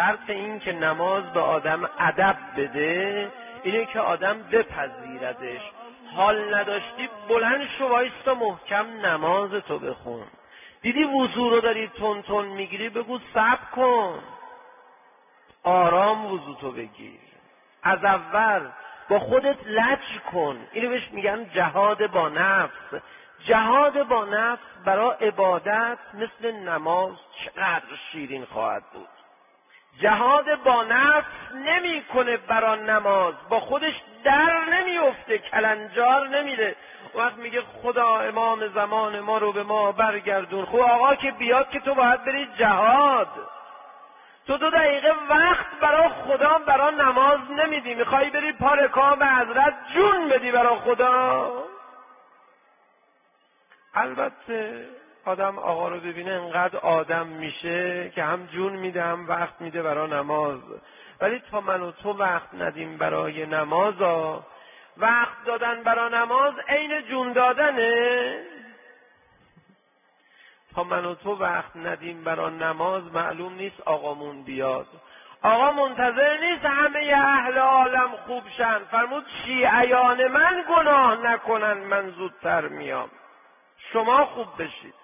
شرط این که نماز به آدم ادب بده اینه که آدم بپذیردش. حال نداشتی بلند شو وایستا محکم نماز تو بخون. دیدی وضو رو داری تون تون می‌گیری؟ بگو صبر کن. آرام وضو تو بگیر. از اول با خودت لج کن. اینو بهش میگن جهاد با نفس. جهاد با نفس برای عبادت مثل نماز چقدر شیرین خواهد بود. جهاد با نفس نمی‌کنه برا نماز. با خودش در نمیفته کلنجار نمیره وقت میگه خدا امام زمان ما رو به ما برگردون. خب آقا که بیاد که تو باید بری جهاد. تو دو دقیقه وقت برا خدا برا نماز نمیدی. می‌خوای بری پا به حضرت جون بدی برا خدا. البته آدم آقا رو ببینه انقدر آدم میشه که هم جون میده هم وقت میده برای نماز. ولی تا من و تو وقت ندیم برای نماز وقت دادن برای نماز عین جون دادنه. تا من و تو وقت ندیم برای نماز معلوم نیست آقامون بیاد. آقا منتظر نیست همه اهل عالم خوب شن. فرمود شیعیان من گناه نکنن من زودتر میام. شما خوب بشید.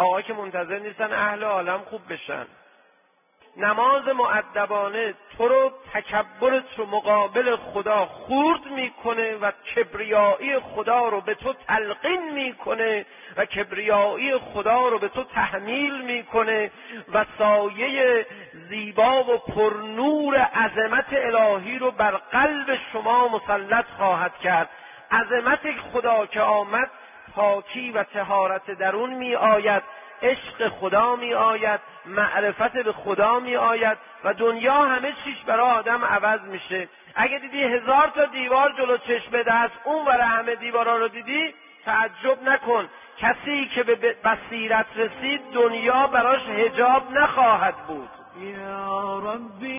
آقا که منتظر نیستن اهل عالم خوب بشن. نماز معدبانه تو رو تکبرت رو مقابل خدا خورد می‌کنه و کبریایی خدا رو به تو تلقین می‌کنه و کبریایی خدا رو به تو تحمیل می‌کنه و سایه زیبا و پرنور عظمت الهی رو بر قلب شما مسلط خواهد کرد. عظمت خدا که آمد پاکی و تهارت درون می آید عشق خدا می آید معرفت به خدا می آید و دنیا همه چیش برای آدم عوض میشه. اگه دیدی هزار تا دیوار جلو چشم هست اون برای همه دیوارا رو دیدی تعجب نکن. کسی که به بصیرت رسید دنیا براش هجاب نخواهد بود.